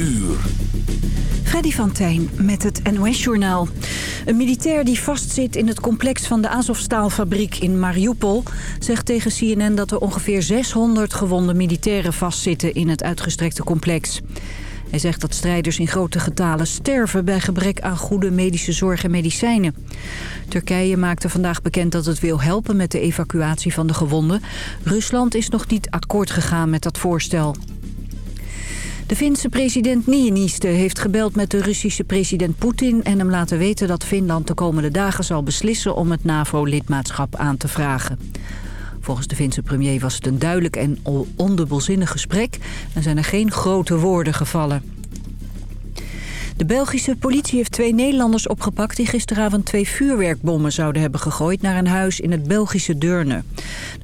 uur. Freddy van Tijn met het NOS-journaal. Een militair die vastzit in het complex van de Azovstaalfabriek in Mariupol... zegt tegen CNN dat er ongeveer 600 gewonde militairen vastzitten in het uitgestrekte complex. Hij zegt dat strijders in grote getalen sterven bij gebrek aan goede medische zorg en medicijnen. Turkije maakte vandaag bekend dat het wil helpen met de evacuatie van de gewonden. Rusland is nog niet akkoord gegaan met dat voorstel. De Finse president Niinistö heeft gebeld met de Russische president Poetin... en hem laten weten dat Finland de komende dagen zal beslissen om het NAVO-lidmaatschap aan te vragen. Volgens de Finse premier was het een duidelijk en ondubbelzinnig gesprek... en zijn er geen grote woorden gevallen. De Belgische politie heeft twee Nederlanders opgepakt... die gisteravond twee vuurwerkbommen zouden hebben gegooid... naar een huis in het Belgische Deurne. Er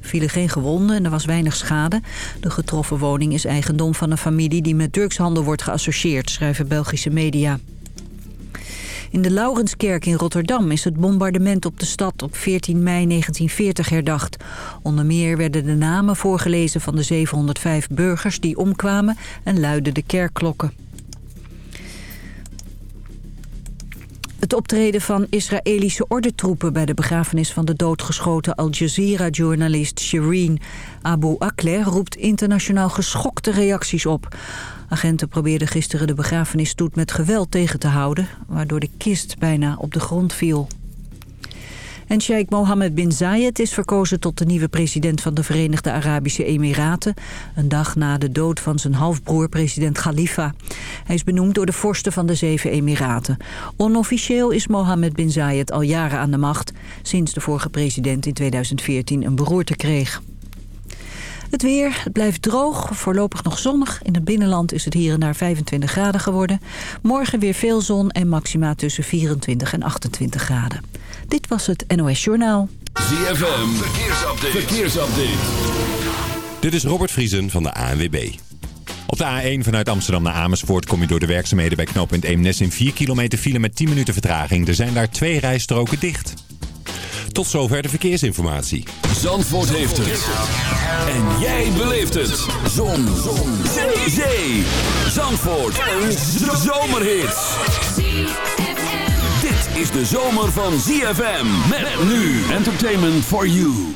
vielen geen gewonden en er was weinig schade. De getroffen woning is eigendom van een familie... die met drugshandel wordt geassocieerd, schrijven Belgische media. In de Laurenskerk in Rotterdam is het bombardement op de stad op 14 mei 1940 herdacht. Onder meer werden de namen voorgelezen van de 705 burgers die omkwamen en luidden de kerkklokken. Het optreden van Israëlische ordentroepen bij de begrafenis van de doodgeschoten Al Jazeera-journalist Shireen Abu Akleh roept internationaal geschokte reacties op. Agenten probeerden gisteren de begrafenisstoet met geweld tegen te houden, waardoor de kist bijna op de grond viel. En Sheikh Mohammed bin Zayed is verkozen tot de nieuwe president van de Verenigde Arabische Emiraten. Een dag na de dood van zijn halfbroer president Khalifa. Hij is benoemd door de vorsten van de zeven Emiraten. Onofficieel is Mohammed bin Zayed al jaren aan de macht... sinds de vorige president in 2014 een beroerte kreeg. Het weer, het blijft droog, voorlopig nog zonnig. In het binnenland is het hier en daar 25 graden geworden. Morgen weer veel zon en maxima tussen 24 en 28 graden. Dit was het NOS Journaal. ZFM, verkeersupdate. verkeersupdate. Dit is Robert Vriesen van de ANWB. Op de A1 vanuit Amsterdam naar Amersfoort kom je door de werkzaamheden bij knooppunt Eemnes in 4 kilometer file met 10 minuten vertraging. Er zijn daar twee rijstroken dicht. Tot zover de verkeersinformatie. Zandvoort heeft het. En jij beleeft het. Zon. Zon. Zee. Zee. Zandvoort. Een zomerhit. Is de zomer van ZFM. Met nu. Entertainment for you.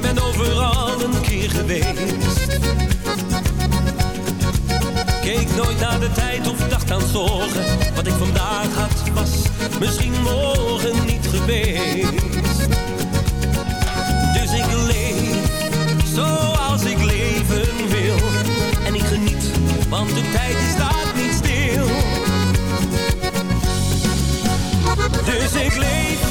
ben overal een keer geweest. Keek nooit naar de tijd of dacht aan zorgen. Wat ik vandaag had was misschien morgen niet geweest. Dus ik leef zoals ik leven wil. En ik geniet, want de tijd staat niet stil. Dus ik leef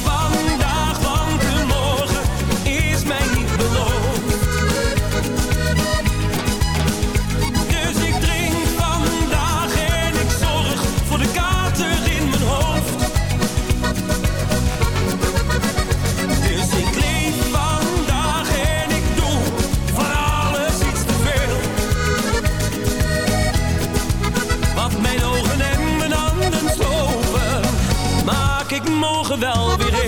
wel weer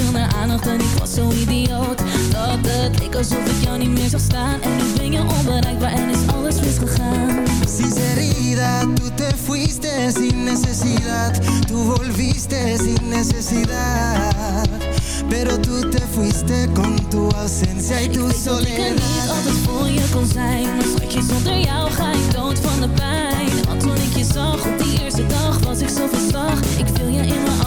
Ik veel naar aandacht en ik was zo idioot. Dat het leek alsof ik jou niet meer zag staan. En nu ben je onbereikbaar en is alles misgegaan. Sinceridad, tú te fuiste sin necesidad. Tú volviste sin necesidad. Pero tú te fuiste con tu ausencia y Ik tu weet dat ik er niet soledad. altijd voor je kon zijn. Maar schatje, zonder jou ga ik dood van de pijn. Want toen ik je zag op die eerste dag was ik zo van slag. Ik viel je in mijn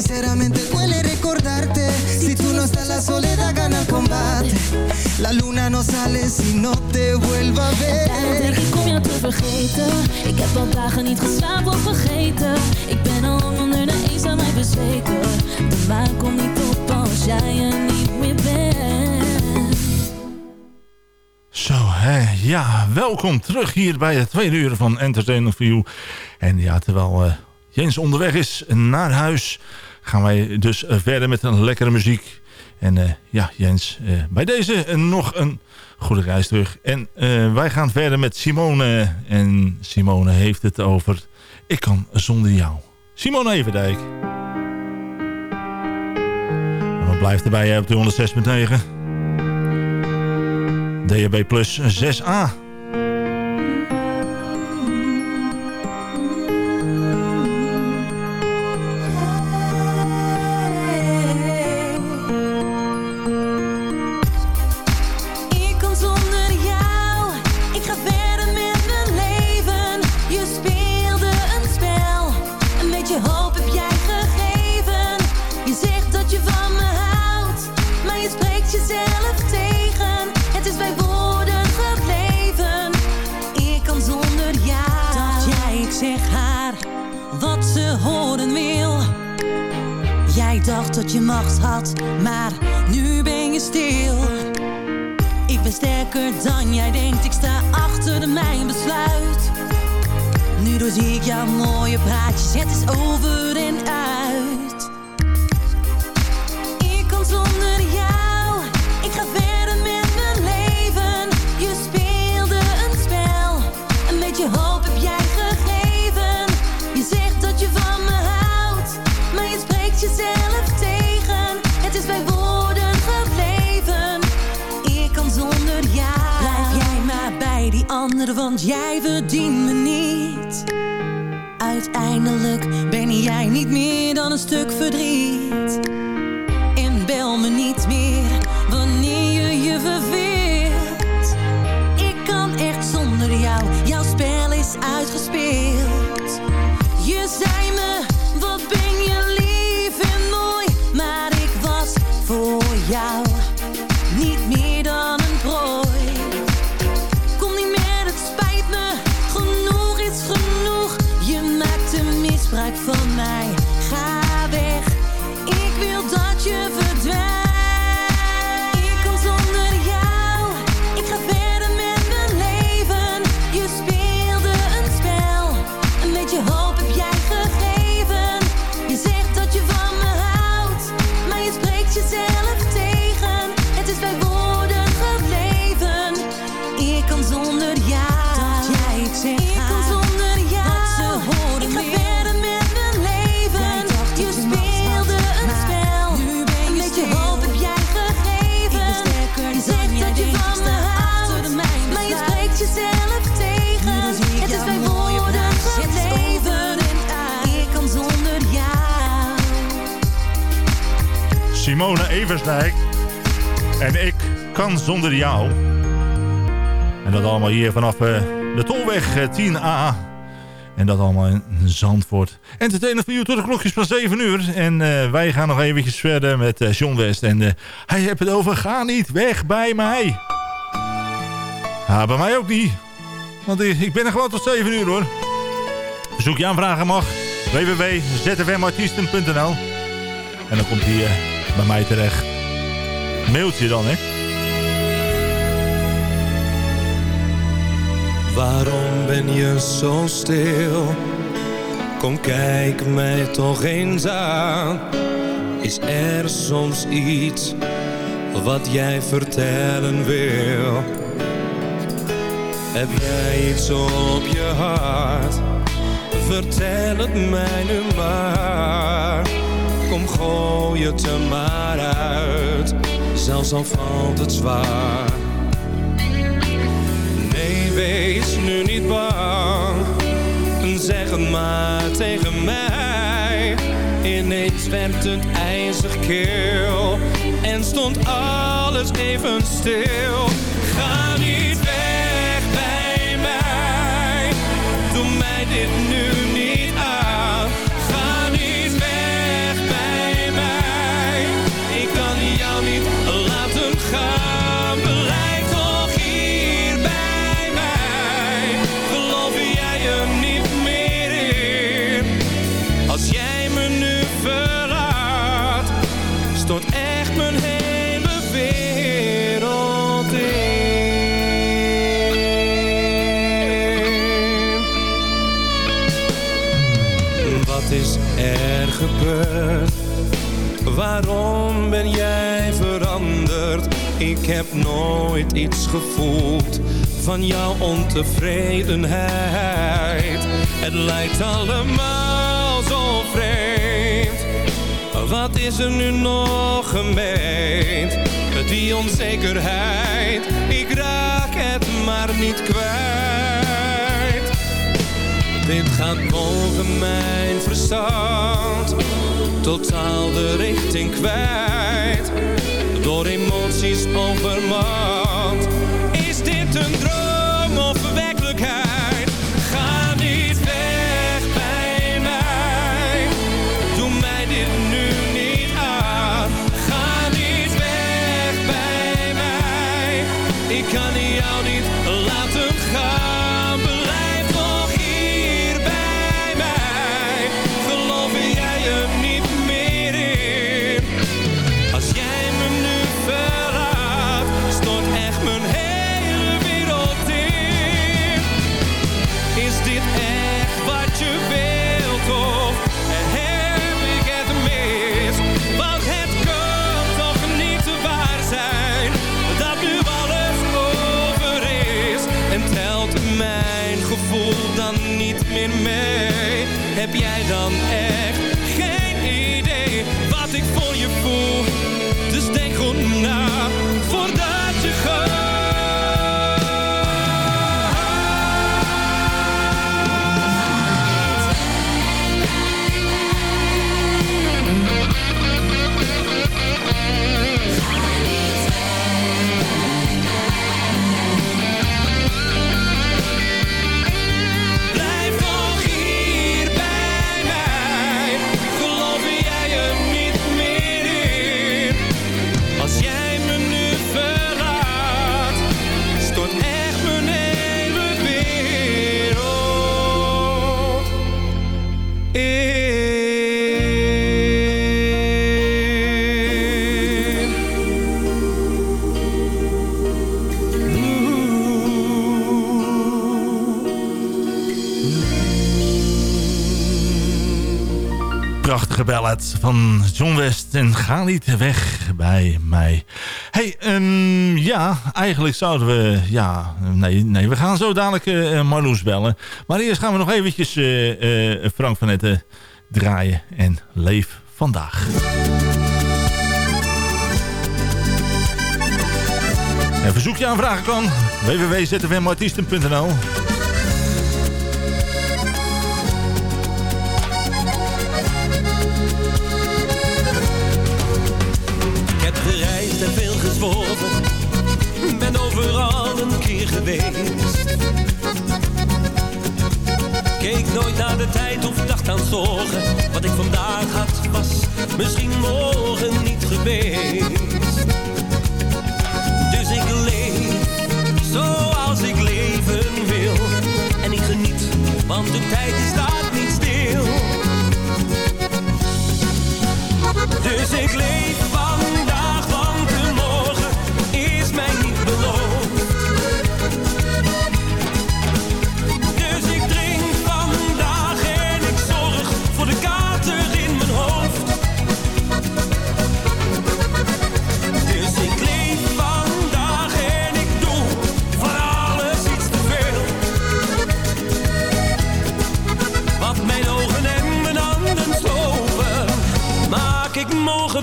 sinceramente duele recordarte. Si tú no estás la soledad gana el combate. La luna no sale si no te vuelva a Daarom denk ver ik om jou te vergeten. Ik heb al dagen niet geslapen of vergeten. Ik ben al lang onder de eens aan mij bezweken. De maan komt niet als jij er niet meer bent Zo, hè, ja, welkom terug hier bij het tweede uur van Entertainment for You. En ja, terwijl eh, Jens onderweg is naar huis, gaan wij dus eh, verder met een lekkere muziek. En eh, ja, Jens, bij deze nog een goede reis terug. En wij gaan verder met Simone. En Simone heeft het over Ik kan zonder jou. Simone Everdijk. Blijft erbij op de 106.9? DHB Plus 6A. Je macht had, maar nu ben je stil. Ik ben sterker dan jij denkt, ik sta achter mijn besluit. Nu doorzie ik jouw mooie praatjes, het is over en uit. Want jij verdient me niet. Uiteindelijk ben jij niet meer dan een stuk verdriet. En bel me niet meer wanneer je je verveelt. Ik kan echt zonder jou, jouw spel is uitgespeeld. Je zei me, wat ben je lief en mooi. Maar ik was voor jou niet meer Eversdijk. En ik kan zonder jou. En dat allemaal hier vanaf uh, de Tolweg 10A. En dat allemaal in Zandvoort. Entertainer voor u tot de klokjes van 7 uur. En uh, wij gaan nog eventjes verder met uh, John West. En hij heeft het over ga niet weg bij mij. Ja, bij mij ook niet. Want ik, ben er gewoon tot 7 uur hoor. Zoek je aanvragen mag. www.zfmartiesten.nl En dan komt uh, bij mij terecht. Mailtje dan hè. Waarom ben je zo stil? Kom kijk mij toch eens aan. Is er soms iets wat jij vertellen wil? Heb jij iets op je hart? Vertel het mij nu maar. Kom gooi het er maar uit. Zelfs al valt het zwaar. Nee, wees nu niet bang. Zeg het maar tegen mij. Ineens werd het ijzig keel. En stond alles even stil. Ga niet weg bij mij. Doe mij dit nu Waarom ben jij veranderd? Ik heb nooit iets gevoeld van jouw ontevredenheid. Het lijkt allemaal zo vreemd. Wat is er nu nog gemeend? Die onzekerheid, ik raak het maar niet kwijt. Dit gaat boven mijn verstand. Totaal de richting kwijt. Door emoties overmand. Is dit een droom of werkelijkheid? Ga niet weg bij mij. Doe mij dit nu niet aan. Ga niet weg bij mij. Ik kan jou niet laten gaan. Heb jij dan echt Prachtige ballad van John West en ga niet weg bij mij. hey, ehm, ja, eigenlijk zouden we... Ja, nee, nee we gaan zo dadelijk eh Marloes bellen. Maar eerst gaan we nog eventjes eh, Frank van Etten draaien en leef vandaag. En verzoek je aanvragen kan www.zfmartiesten.nl geweest. Keek nooit naar de tijd of dacht aan zorgen. Wat ik vandaag had was misschien morgen niet geweest. Dus ik leef zoals ik leven wil. En ik geniet, want de tijd staat niet stil. Dus ik leef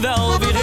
wel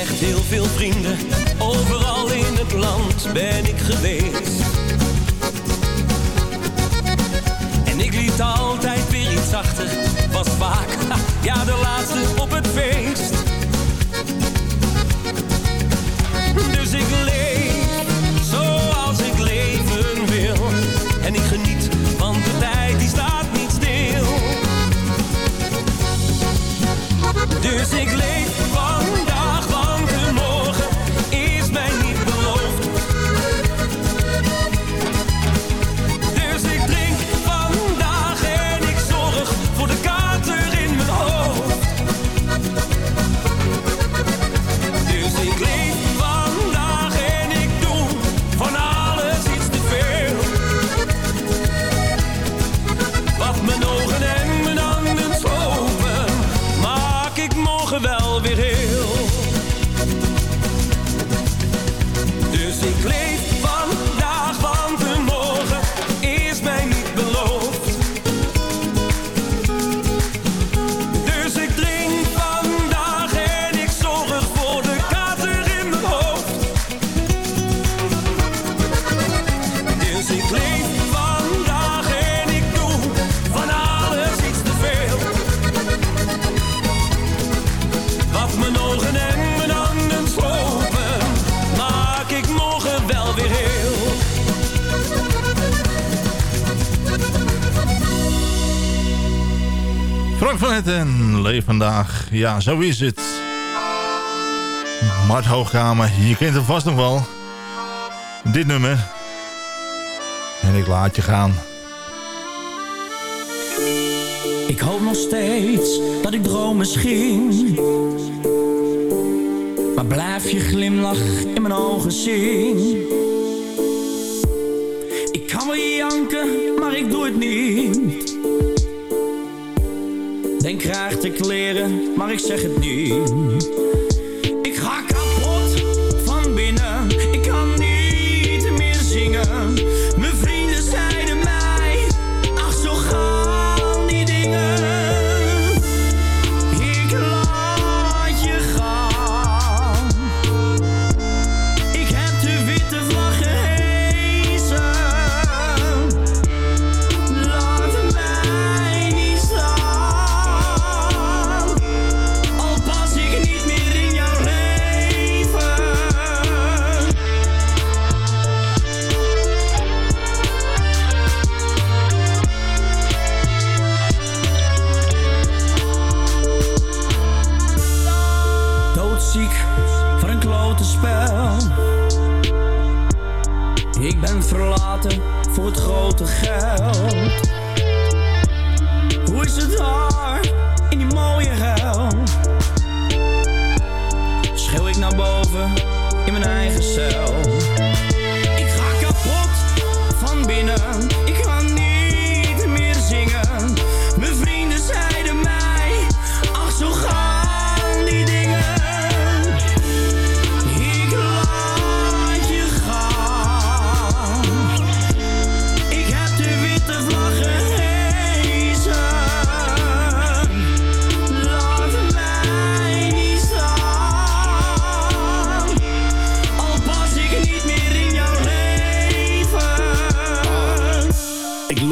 echt heel veel vrienden, overal in het land ben ik geweest. En ik liet altijd weer iets achter, was vaak, ja de laatste op het feest. Dus ik leef zoals ik leven wil. En ik geniet, want de tijd die staat niet stil. Dus ik leef Etten, leef vandaag. Ja, zo is het. Mart Hoogkamer, je kent hem vast nog wel. Dit nummer. En ik laat je gaan. Ik hoop nog steeds dat ik droom misschien. Maar blijf je glimlach in mijn ogen zien. Ik kan wel janken, maar ik doe het niet. Graag te kleren, maar ik zeg het niet.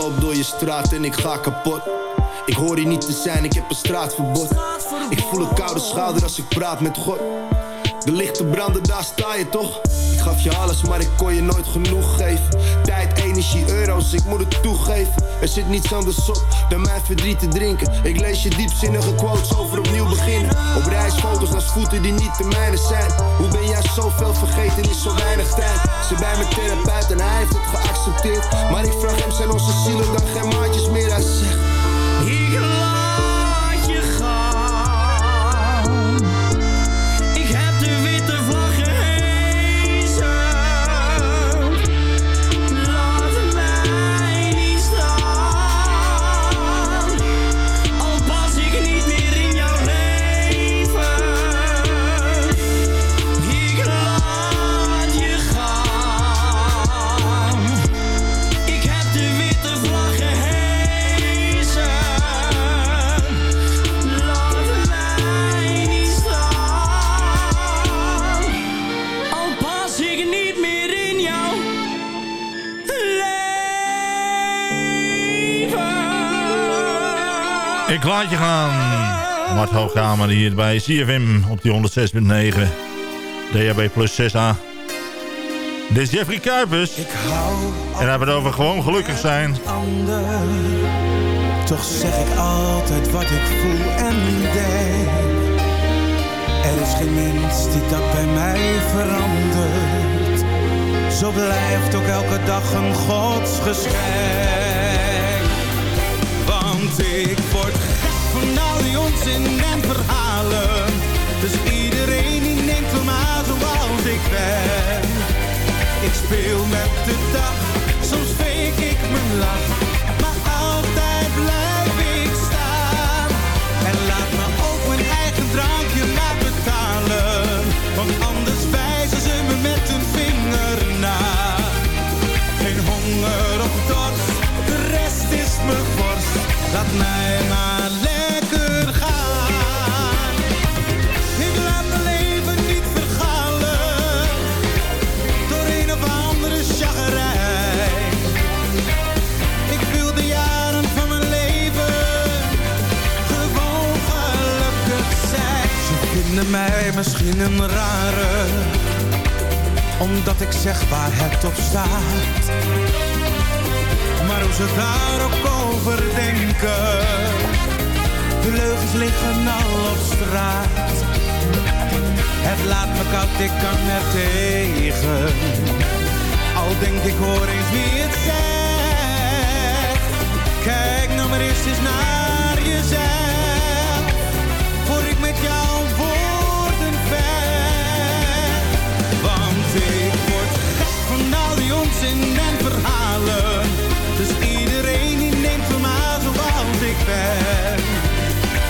Loop door je straat en ik ga kapot. Ik hoor hier niet te zijn, ik heb een straatverbod. Ik voel een koude schouder als ik praat met God. De lichten branden, daar sta je toch? Ik gaf je alles, maar ik kon je nooit genoeg geven. Tijd, ik moet het toegeven. Er zit niets anders op dan mijn verdriet te drinken. Ik lees je diepzinnige quotes over opnieuw beginnen. Op reisfoto's naar voeten die niet de mijne zijn. Hoe ben jij zoveel vergeten in zo weinig tijd? Ze bij mijn therapeut en hij heeft het geaccepteerd. Maar ik vraag hem, zijn onze zielen dan geen maatjes meer? Hij zegt... leven. Ik laat je gaan. Mart Hoogkamer hier bij CFM op die 106.9. DHB plus 6A. Dit is Jeffrey Kuipers. Ik hou En hij hebben het over gewoon gelukkig zijn. ander. Toch zeg ik altijd wat ik voel en denk. Er is geen mens die dat bij mij verandert. Zo blijft ook elke dag een godsgeschenk. En verhalen. Dus iedereen die neemt me maar zoals ik ben. Ik speel met de dag, soms fake ik mijn lach. Maar altijd blijf ik staan. En laat me ook mijn eigen drankje maar betalen. Want anders wijzen ze me met een vinger na. Geen honger of dorst, de rest is me vorst. Laat mij vinden mij misschien een rare, omdat ik zeg waar het op staat. Maar hoe ze daar ook over denken, de leugens liggen al op straat. Het laat me koud, ik kan er tegen. Al denk ik hoor eens wie het zegt. Kijk nou maar eens eens naar jezelf.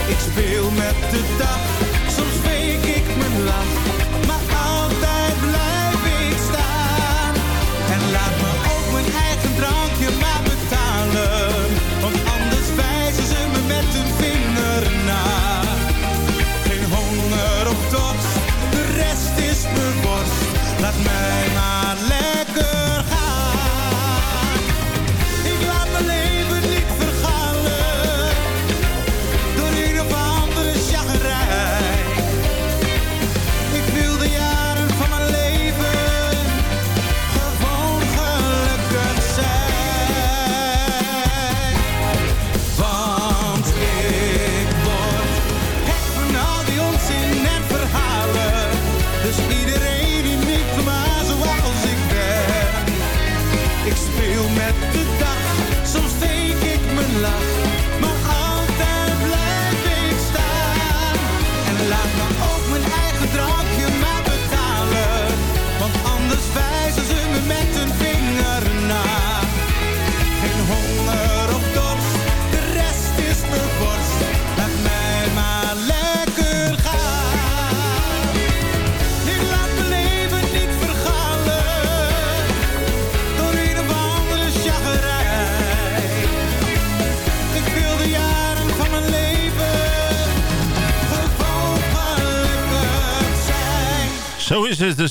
Ik speel met de dag, soms fake ik mijn lach. Laat mij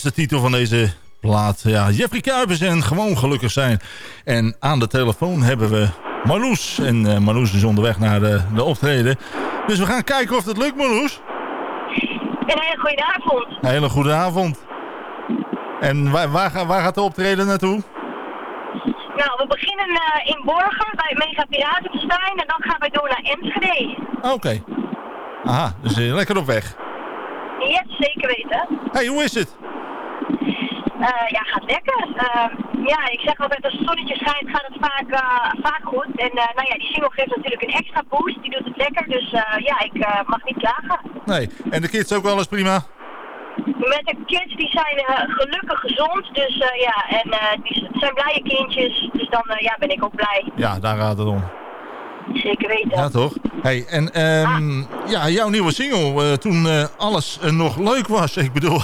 de titel van deze plaat. Ja, Jeffrey Kuipers en gewoon gelukkig zijn. En aan de telefoon hebben we Marloes. En eh, Marloes is onderweg naar de, de optreden. Dus we gaan kijken of dat lukt, Marloes. Een hele goede avond. Een hele goede avond. En waar, waar, ga- waar gaat de optreden naartoe? Nou, we beginnen eh, in Borgen bij Mega Piratenfestijn en dan gaan wij door naar Enschede. Oké. Aha, dus eh, lekker op weg. Yes, zeker weten. hey, hoe is het? Eh, ja, gaat lekker. Eh, ja, ik zeg altijd, als het zonnetje schijnt gaat het vaak, eh, vaak goed. En eh, nou ja, die single geeft natuurlijk een extra boost. Die doet het lekker, dus ja, ik mag niet klagen. Nee, en de kids ook alles prima? Met de kids, die zijn gelukkig gezond. Dus ja, en die het zijn blije kindjes. Dus dan ja, ben ik ook blij. Ja, daar gaat het om. Zeker weten. Ja, toch? Hey, en ehm, ja, jouw nieuwe single, eh, toen eh, alles eh, nog leuk was. Ik bedoel,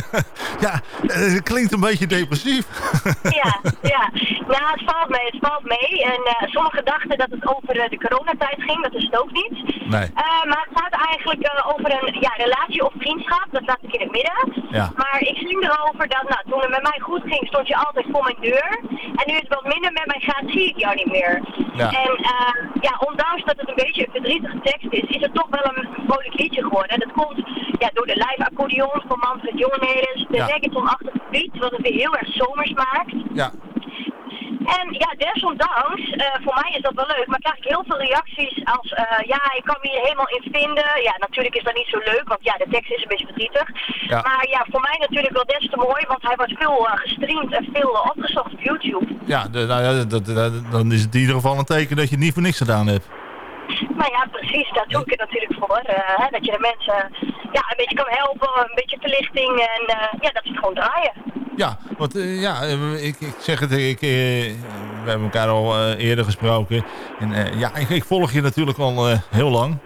ja, het klinkt een beetje depressief. Ja, ja. Nou, het valt mee, het valt mee. En sommigen dachten dat het over de coronatijd ging, dat is het ook niet. Nee. Maar het gaat eigenlijk over een ja, relatie of vriendschap, dat laat ik in het midden. Ja. Maar ik zing erover dat, nou, toen het met mij goed ging, stond je altijd voor mijn deur. En nu het wat minder met mij gaat, zie ik jou niet meer. Ja. En eh, ja, ondanks dat het een beetje een verdrietige tekst is, is het toch wel een vrolijk liedje geworden. En dat komt ja, door de live accordeon van Manfred Jongenelis, de Ja. reggaeton-achtige beat, wat het weer heel erg zomers maakt. Ja. En ja, desondanks, eh, voor mij is dat wel leuk, maar krijg ik heel veel reacties als, eh, ja, ik kan me hier helemaal in vinden. Ja, natuurlijk is dat niet zo leuk, want ja, de tekst is een beetje verdrietig. Ja. Maar ja, voor mij natuurlijk wel des te mooi, want hij wordt veel eh, gestreamd en veel opgezocht op YouTube. Ja, nou ja dat, dat- dan is het in ieder geval een teken dat je het niet voor niks gedaan hebt. Nou ja, precies, daar doe ik het natuurlijk voor. eh, hè, dat je de mensen ja, een beetje kan helpen, een beetje verlichting en eh, ja, dat ze het gewoon draaien. Ja, want eh, ja, ik, ik zeg het, ik, we hebben elkaar al eerder gesproken. En ja, ik, ik volg je natuurlijk al heel lang.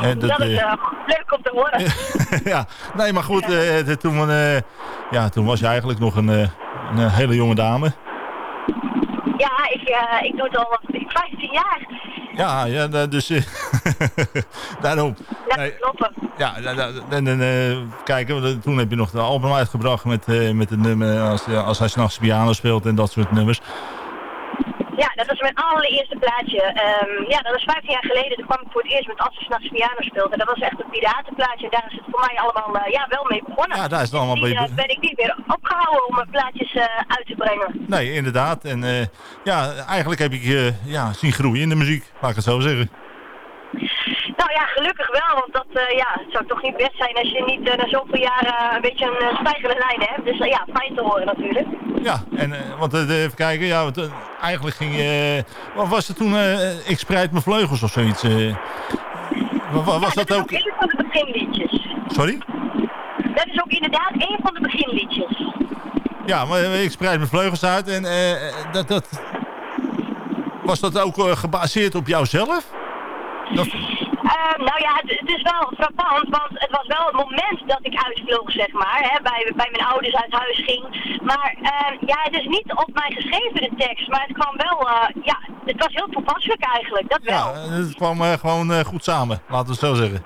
Eh, Dat, is eh, eh, leuk om te horen. ja, nee, maar goed, de- toen, ja, toen was je eigenlijk nog een, een hele jonge dame. Ja, ik, eh, ik doe het al 15 jaar. Ja, ja da- dus eh, daarom. Ja, Nee, kloppen. ja, en, en, eh, eh, toen heb je nog de album uitgebracht met, eh, met het nummer als, eh, als hij s'nachts piano speelt en dat soort nummers. Dat was mijn allereerste plaatje. Ehm, ja, dat was 15 jaar geleden. Toen kwam ik voor het eerst met Als we s'nachts piano speelde. Dat was echt een piratenplaatje. En daar is het voor mij allemaal eh, ja, wel mee begonnen. Ja, daar is het allemaal mee eh, be- ben ik niet weer opgehouden om mijn plaatjes eh, uit te brengen. Nee, inderdaad. En eh, ja, eigenlijk heb ik je ja, zien groeien in de muziek, laat ik het zo zeggen. Nou ja, gelukkig wel. Want dat eh, ja, het zou toch niet best zijn als je niet eh, na zoveel jaren een beetje een eh, stijgende lijn hebt. Dus eh, ja, fijn te horen natuurlijk. Ja, en, eh, want eh, even kijken, ja, want, eh, eigenlijk ging je... wat was het toen, eh, ik spreid mijn vleugels of zoiets? eh? Wa- wa- was ja, dat ook... is ook een van de beginliedjes. Sorry? Dat is ook inderdaad een van de beginliedjes. Ja, maar eh, ik spreid mijn vleugels uit en eh, dat, dat... Was dat ook eh, gebaseerd op jouzelf? Dat, Ehm, nou ja, het, het is wel frappant, want het was wel het moment dat ik uitvloog, zeg maar, hè, bij, bij mijn ouders uit huis ging. Maar ehm, ja, het is niet op mij geschreven, de tekst, maar het kwam wel, eh, ja, het was heel toepasselijk eigenlijk, dat wel. ja, eh, het kwam eh, gewoon eh, goed samen, laten we het zo zeggen.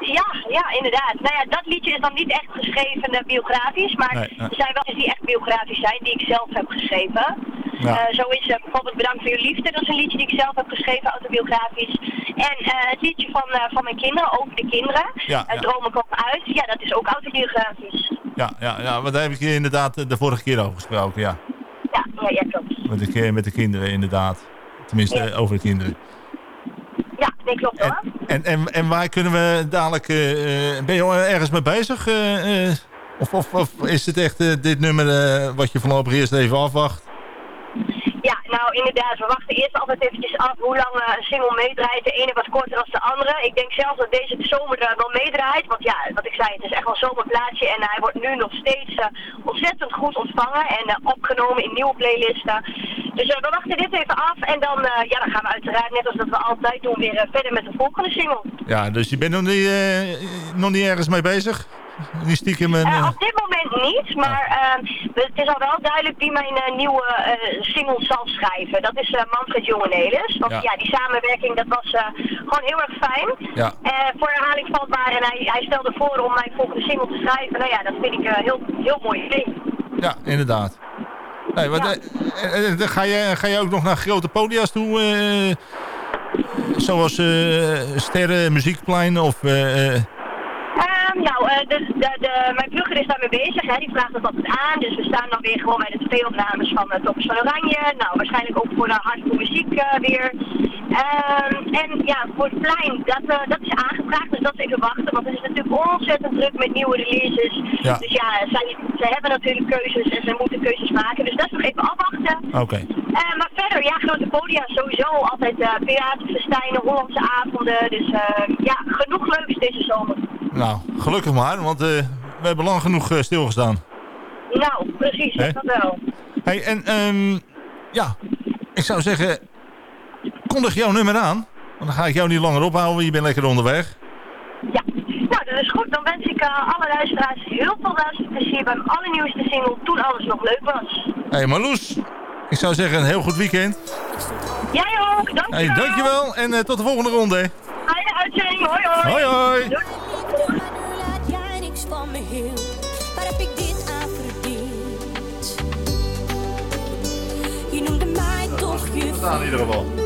Ja, ja, inderdaad. Nou ja, dat liedje is dan niet echt geschreven eh, biografisch, maar Nee, nee. er zijn wel eens die echt biografisch zijn, die ik zelf heb geschreven. Ja. Eh, zo is eh, bijvoorbeeld Bedankt voor je liefde, dat is een liedje die ik zelf heb geschreven, autobiografisch. En eh, het liedje van, van mijn kinderen, over de kinderen, Ja, ja. Dromen komen uit, ja, dat is ook autobiografisch. Ja, ja, ja, want daar heb ik je inderdaad de vorige keer over gesproken, ja. Ja, ja, ja klopt. Met de, met de kinderen inderdaad. Tenminste, Ja. over de kinderen. Ja, nee, klopt hoor. En, en, en waar kunnen we dadelijk... ben je ergens mee bezig? of, of, of is het echt dit nummer wat je voorlopig eerst even afwacht? Nou inderdaad, we wachten eerst altijd eventjes af hoe lang eh, een single meedraait. De ene wat korter dan de andere. Ik denk zelfs dat deze de zomer er wel meedraait. Want ja, wat ik zei, het is echt wel een zomerplaatje. En hij wordt nu nog steeds eh, ontzettend goed ontvangen en eh, opgenomen in nieuwe playlisten. Dus we wachten dit even af en dan, ja, dan gaan we uiteraard, net als dat we altijd doen, weer verder met de volgende single. Ja, dus je bent nog niet, nog niet ergens mee bezig? Niet stiekem een... Eh, eh, op dit moment niet, maar eh, het is al wel duidelijk wie mijn eh, nieuwe single zal schrijven. Dat is Manfred Jongenelis. Want Ja. ja. die samenwerking dat was gewoon heel erg fijn. Ja. Voor herhaling vatbaar en hij, hij stelde voor om mijn volgende single te schrijven. Nou ja, dat vind ik heel, heel mooi idee. Ja, inderdaad. Nee, want, Ja. ga, je, ga je ook nog naar grote podia's toe? zoals eh Sterren, Muziekplein of... Ehm, nou, eh, de, de, de, mijn plugger is daarmee bezig. Hè. Die vraagt dat altijd aan. Dus we staan dan weer gewoon bij de tv-opnames van uh, Toppers van Oranje. Nou, waarschijnlijk ook voor de hardcore muziek eh, weer. Ehm, en ja, voor het plein, dat, dat is aangevraagd. Dus dat is even wachten. Want het is natuurlijk ontzettend druk met nieuwe releases. Ja. Dus ja, zij, zij hebben natuurlijk keuzes en zij moeten keuzes maken. Dus dat is nog even afwachten. Oké. Maar verder, ja, grote podia sowieso. Altijd eh piratenfestijnen, Hollandse avonden. Dus eh, ja, genoeg leuks deze zomer. Nou, gelukkig maar, want eh, we hebben lang genoeg eh, stilgestaan. Nou, precies, Hè? dat wel. Hey, en ehm, ja, ik zou zeggen, kondig jouw nummer aan. Want dan ga ik jou niet langer ophouden, je bent lekker onderweg. Ja, nou dat is goed. Dan wens ik eh, alle luisteraars heel veel luisterplezier bij mijn allernieuwste single Toen Alles Nog Leuk Was. Hé hey, Marloes, ik zou zeggen een heel goed weekend. Jij ook, dankjewel. Hey, dankjewel en tot de volgende ronde. Fijne uitzending, hoi hoi. Hoi hoi. Doei. Van me heel. Waar heb ik dit aan verdiend? Je noemde mij toch je in ieder geval.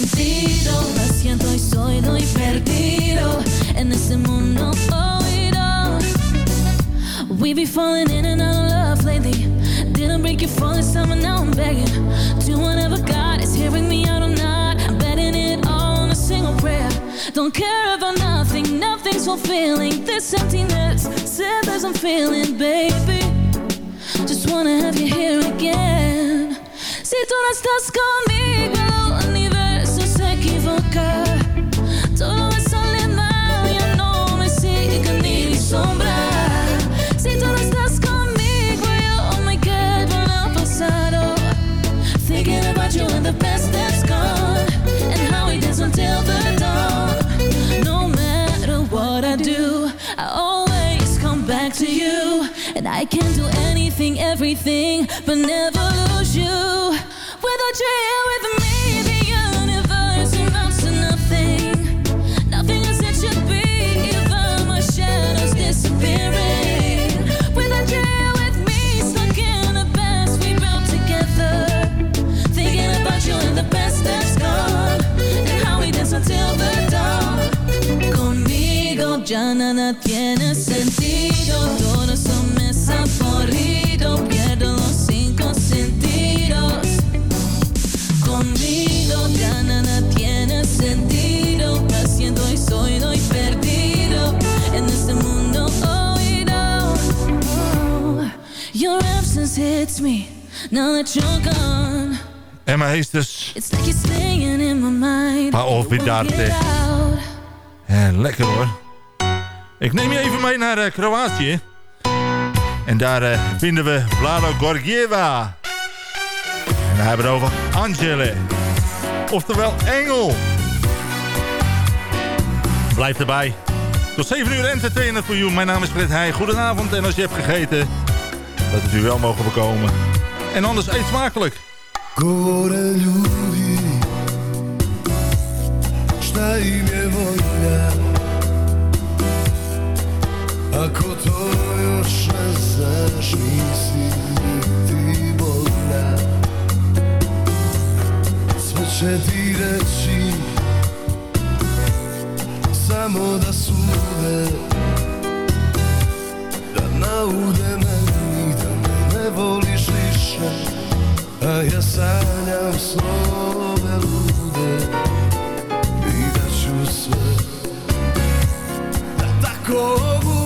Sentido. Siento y soy doy perdido en este mundo oído. We be falling in and out of love lately. Didn't break you for this summer, now I'm begging. Do whatever God is hearing me out or not. I'm betting it all on a single prayer. Don't care about nothing, nothing's fulfilling. This emptiness, said as I'm feeling, baby. Just wanna have you here again. Si tú no estás conmigo, I can do anything, everything, but never lose you. Without you here with me, the universe amounts to nothing. Nothing as it should be, even my shadows disappearing. Without you here with me, stuck in the past we built together. Thinking about you and the best that's gone. And how we dance until the dawn. Conmigo ya nada tiene sentido. Absence hits me now that you're gone. Emma. It's like you're staying in my mind. Maar of out. Ja, lekker hoor. Ik neem je even mee naar eh, Kroatië. En daar eh, vinden we Vlado Gorgieva. En we hebben het over Angele. Oftewel Engel. Blijf erbij. Tot 7 uur entertainer voor jou. Mijn naam is Fred Heij. Goedenavond. En als je hebt gegeten, dat het u wel mogen bekomen. En anders eet smakelijk. Govore ljudi Šta im je volja Ako to još ne znaš Nisi niti bolja Sve će ti reći Samo da sude. Da naude meni Ne voliš više a ja sanjam snove lude I da ću sve Da tako bude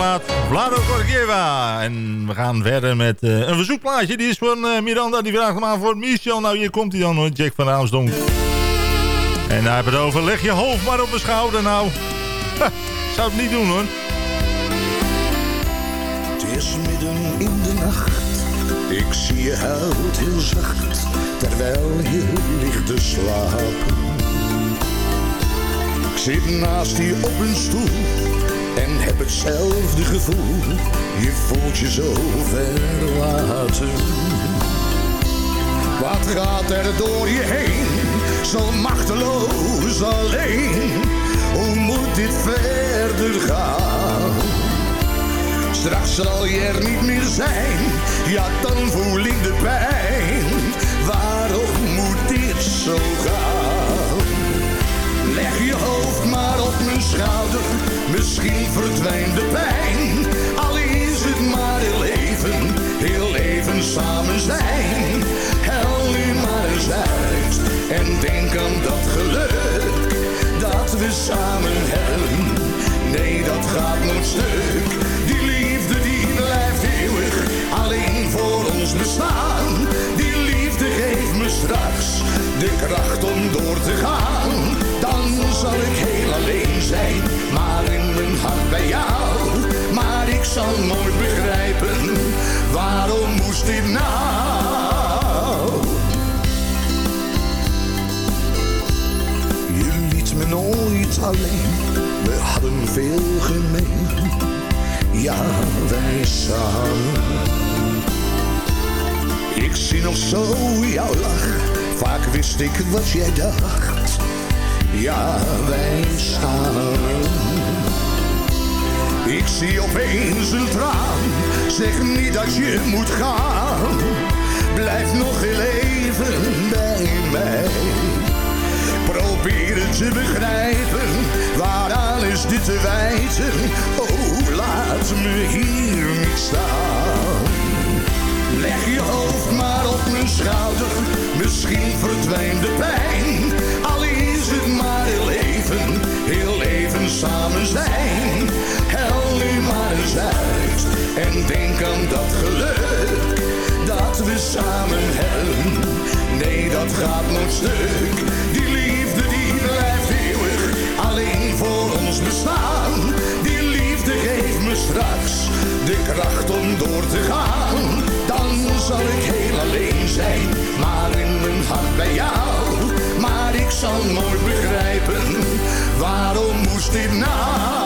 plaat, Vlado Gorgieva. En we gaan verder met eh, een verzoekplaatje. Die is van eh, Miranda, die vraagt hem aan voor Michel. Nou, hier komt hij dan hoor, Jack van Raamsdonk. En hij heeft het over, leg je hoofd maar op mijn schouder nou. Zou het niet doen hoor. Het is midden in de nacht, ik zie je huilt heel zacht, terwijl je ligt te slapen. Ik zit naast je op een stoel en heb hetzelfde gevoel, je voelt je zo verlaten. Wat gaat er door je heen, zo machteloos alleen, hoe moet dit verder gaan? Straks zal je er niet meer zijn, ja dan voel ik de pijn. Waarom moet dit zo gaan? Hoofd maar op mijn schouder, misschien verdwijnt de pijn. Al is het maar heel even, heel even samen zijn. Hel nu maar eens uit en denk aan dat geluk dat we samen hebben. Nee, dat gaat nooit stuk. Die liefde die blijft eeuwig alleen voor ons bestaan. Die liefde geeft me straks de kracht om door te gaan. Zal ik heel alleen zijn, maar in mijn hart bij jou. Maar ik zal nooit begrijpen, waarom moest dit nou? Je liet me nooit alleen, we hadden veel gemeen. Ja, wij samen. Ik zie nog zo jouw lach, vaak wist ik wat jij dacht. Ja, wij samen. Ik zie opeens een traan, zeg niet dat je moet gaan. Blijf nog heel even bij mij. Probeer het te begrijpen, waaraan is dit te wijten? Oh, laat me hier niet staan. Leg je hoofd maar op mijn schouder, misschien verdwijnt de pijn. Het maar heel even, heel even samen zijn. Hel nu maar eens uit en denk aan dat geluk dat we samen hebben. Nee, dat gaat nooit stuk. Die liefde die blijft eeuwig alleen voor ons bestaan. Die liefde geeft me straks de kracht om door te gaan. Dan zal ik heel alleen zijn, maar in mijn hart bij jou. Ik zal nooit begrijpen, waarom moest dit nou?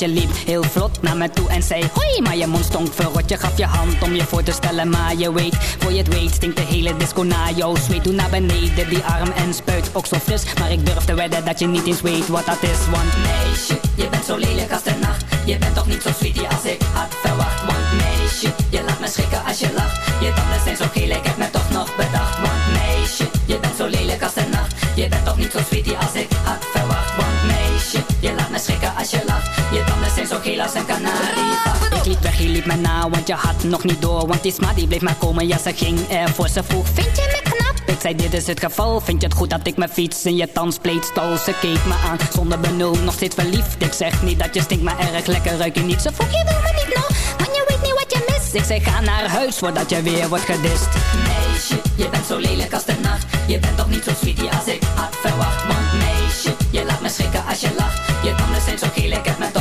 Je liep heel vlot naar me toe en zei hoi. Maar je mond stonk verrot, je gaf je hand om je voor te stellen. Maar je weet, voor je het weet, stinkt de hele disco naar jou. Zweet doe naar beneden, die arm en spuit ook zo fris. Maar ik durf te wedden dat je niet eens weet wat dat is. Want meisje, je bent zo lelijk als de nacht. Je bent toch niet zo sweetie als ik had verwacht. Want meisje, je laat me schrikken als je lacht. Je tanden zijn zo geel, ik heb me toch nog bedacht. Want meisje, je bent zo lelijk als de nacht. Je bent toch niet zo sweetie als ik kanarie. Ik liep weg, je liep me na, want je had nog niet door. Want die sma die bleef maar komen, ja ze ging ervoor. Ze vroeg, vind je me knap? Ik zei, dit is het geval. Vind je het goed dat ik mijn fiets in je tandspleet stal? Ze keek me aan, zonder benul, nog steeds verliefd. Ik zeg niet dat je stinkt, maar erg lekker ruik je niet. Ze vroeg, je wil me niet nog, want je weet niet wat je mist. Ik zei, ga naar huis, voordat je weer wordt gedist. Meisje, je bent zo lelijk als de nacht. Je bent toch niet zo sweetie als ik had verwacht. Want meisje, je laat me schrikken als je lacht. Je tanden zijn zo geel, ik heb me toch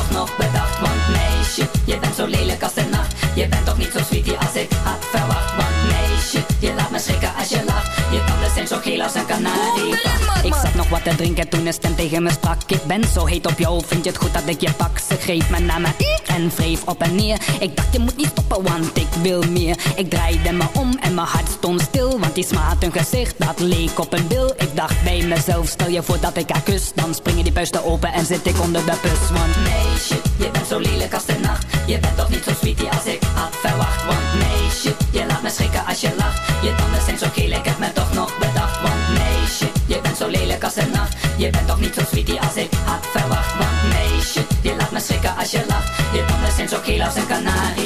te drinken toen een stem tegen me sprak. Ik ben zo heet op jou, vind je het goed dat ik je pak? Ze greep me naar me en wreef op en neer. Ik dacht je moet niet stoppen, want ik wil meer. Ik draaide me om en mijn hart stond stil. Want die smaat een gezicht, dat leek op een bil. Ik dacht bij mezelf, stel je voor dat ik haar kus. Dan springen die puisten open en zit ik onder de bus. Want meisje, je bent zo lelijk als de nacht. Je bent toch niet zo sweetie als ik had verwacht. Want meisje, je laat me schrikken als je lacht. Je bent toch niet zo sweetie als ik had verwacht. Want meisje, je laat me schrikken als je lacht. Je tanden zijn zo geel als een kanarie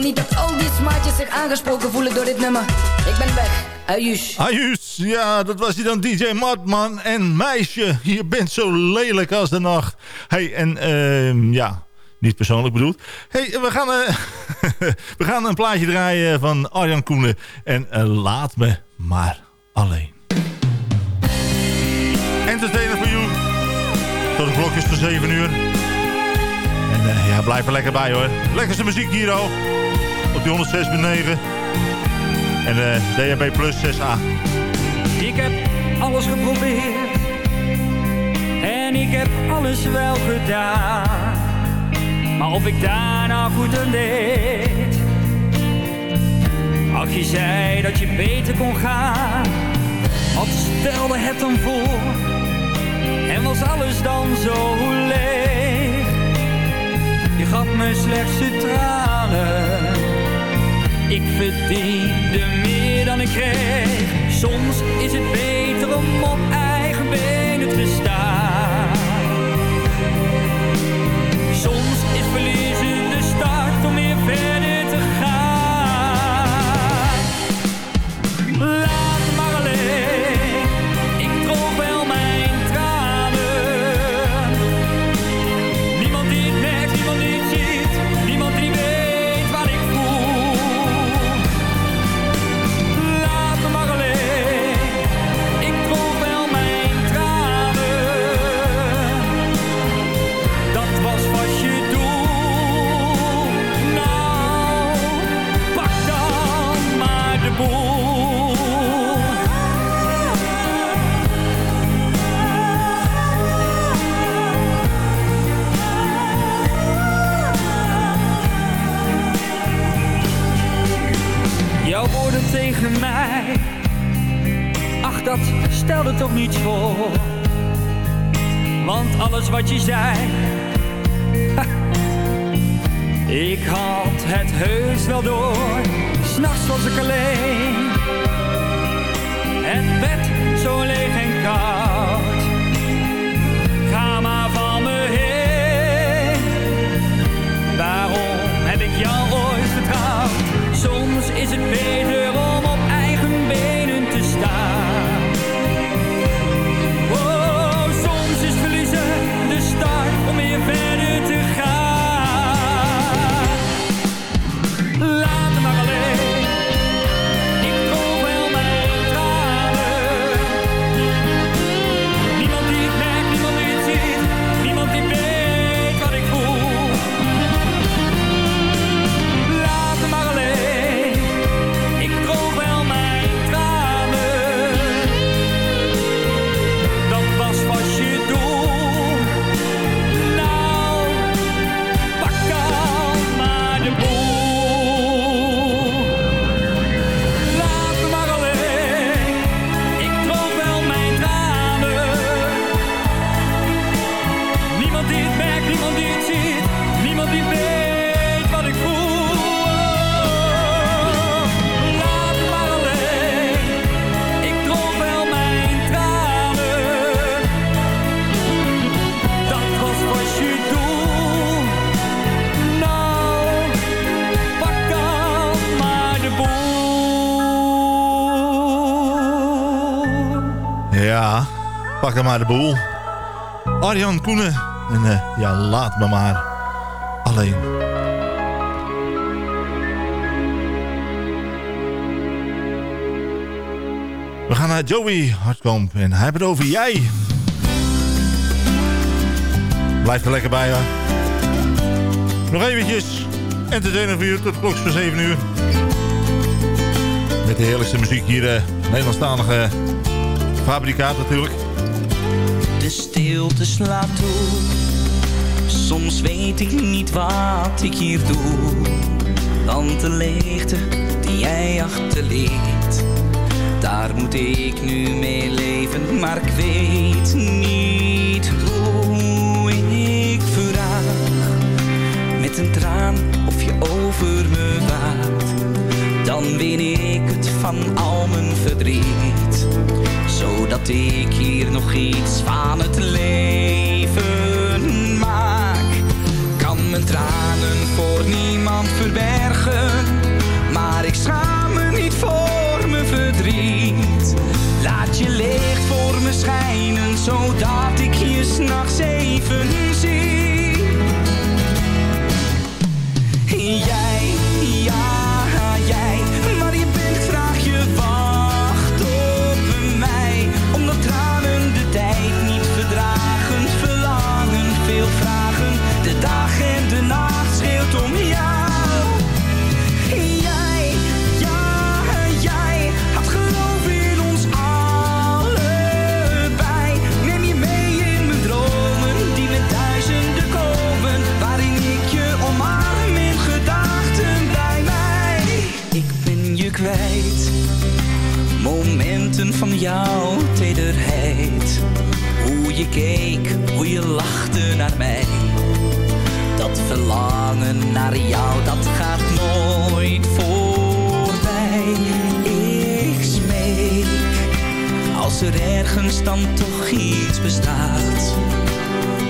niet dat al die smaatjes zich aangesproken voelen door dit nummer. Ik ben weg. Ayush. Ayus, ja, dat was hij dan DJ Matman. En meisje, je bent zo lelijk als de nacht. hey, en ehm ja, niet persoonlijk bedoeld. hey, we gaan, eh, we gaan een plaatje draaien van Arjan Koenen. En eh, laat me maar alleen. Entertainer voor you. Tot de klokjes van 7 uur. En eh, ja, blijf er lekker bij hoor. Lekkerste muziek hier ook. Op die 106.9. En eh DHB Plus 6A. Ik heb alles geprobeerd en ik heb alles wel gedaan. Maar of ik daar nou goed aan deed. Ach, je zei dat je beter kon gaan. Wat stelde het dan voor? En was alles dan zo leeg? Je gaf me slechts de tranen. Ik verdiende meer dan ik kreeg. Soms is het beter om op eigen benen te staan. Tegen mij, ach dat stelde toch niets voor. Want alles wat je zei, ik had het heus wel door. S'nachts was ik alleen, het bed zo leeg en koud. Ga maar van me heen, waarom heb ik jou ooit vertrouwd? Soms is het beter if dan maar de boel. Arjan Koenen. En eh, ja, laat me maar alleen. We gaan naar Joey Hartkamp en hij het over jij. Blijf er lekker bij, hoor. Nog eventjes. Entertainer voor u tot klok voor 7 uur. Met de heerlijkste muziek hier. Uh, Nederlandstalige fabrikaat natuurlijk. De stilte slaat toe. Soms weet ik niet wat ik hier doe. Want de leegte die jij achterliet. Daar moet ik nu mee leven. Maar ik weet niet hoe ik vraag. Met een traan of je over me waakt. Dan win ik het van al mijn verdriet zodat ik hier nog iets van het leven maak. Kan mijn tranen voor niemand verbergen, maar ik schaam me niet voor mijn verdriet. Laat je licht voor me schijnen, zodat ik je s'nachts even zie. Jij, ja, jij, Van jouw tederheid. Hoe je keek, hoe je lachte naar mij. Dat verlangen naar jou, dat gaat nooit voorbij. Ik smeek, als er ergens dan toch iets bestaat.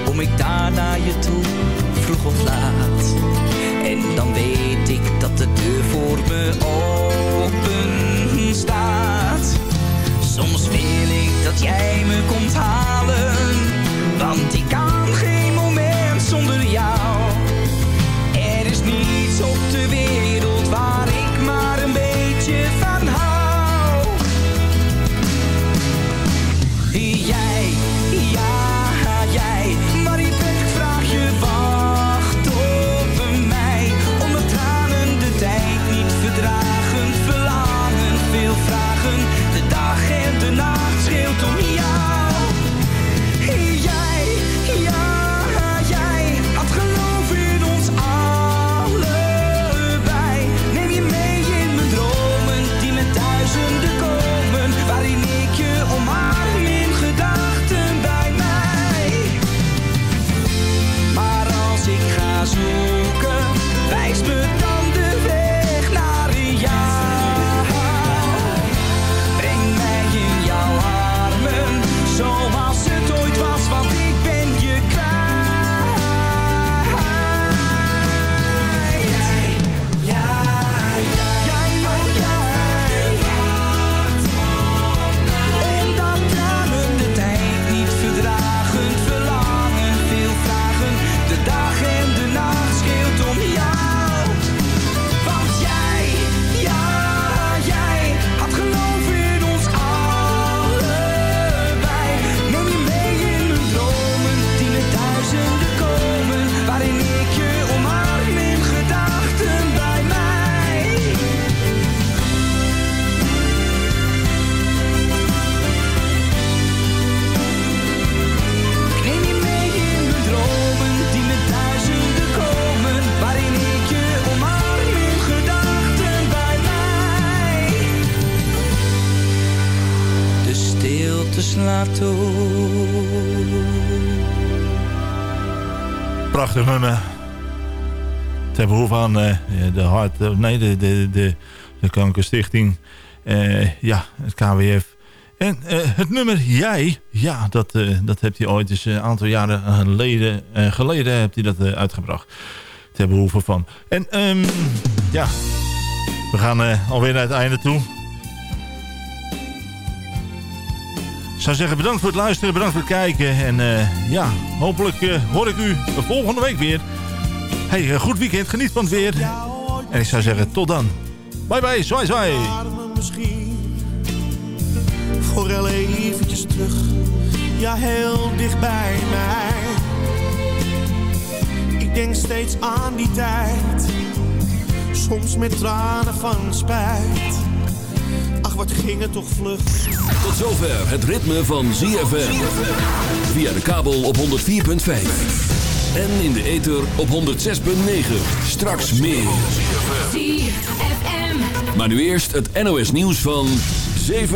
Kom ik daar naar je toe, vroeg of laat. En dan weet ik dat de deur voor me open staat. Soms wil ik dat jij me komt halen, want ik kan geen moment zonder jou. Er is niets op de wereld Nummer. Ter behoeve aan eh, de hart, eh, nee, de, de, de, Kankerstichting. Eh, ja, het KWF. En het nummer Jij, ja, dat, eh, dat heeft hij ooit eens een aantal jaren geleden, geleden heeft hij dat uitgebracht. Ter behoeve van. En ehm, ja, we gaan alweer naar het einde toe. Ik zou zeggen bedankt voor het luisteren, bedankt voor het kijken. En eh, ja, hopelijk eh, hoor ik u de volgende week weer. Hey, goed weekend, geniet van het weer. En ik zou zeggen, tot dan. Bye bye, zwaai zwaai. Eventjes terug, ja heel dicht bij mij. Ik denk steeds aan die tijd, soms met tranen van spijt. Ach, wat ging het toch vlug. Tot zover het ritme van ZFM. Via de kabel op 104.5. En in de ether op 106.9. Straks meer. ZFM. Maar nu eerst het NOS nieuws van 7